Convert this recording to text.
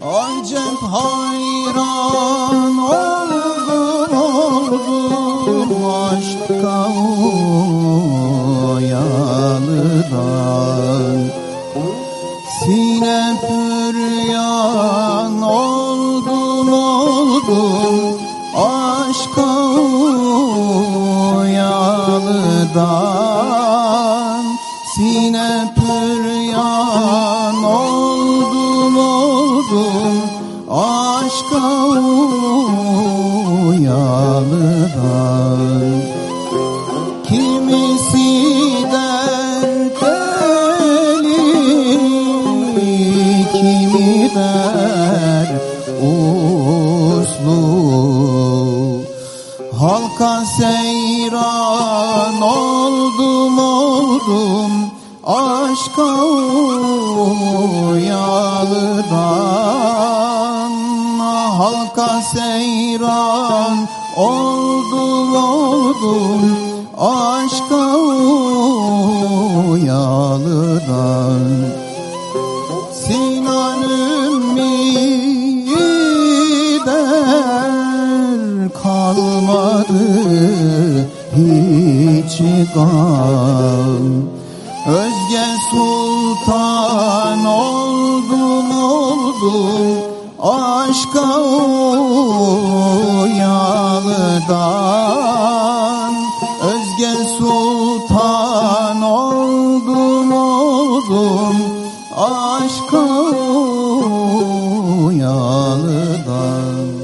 Acep hayran oldum oldum aşka uyalıdan Sine püryan oldum oldum aşka uyalıdan Sine püryan aşka uyalıdan Kimisi dert eli, kimi der uslu. Halka seyran oldum oldum aşka uyalıdan Halka seyran oldum oldum aşka uyalıdan. Sinan der kalmadı hiç gam aşka uyalıdan Özge sultan oldum oldum aşka uyalıdan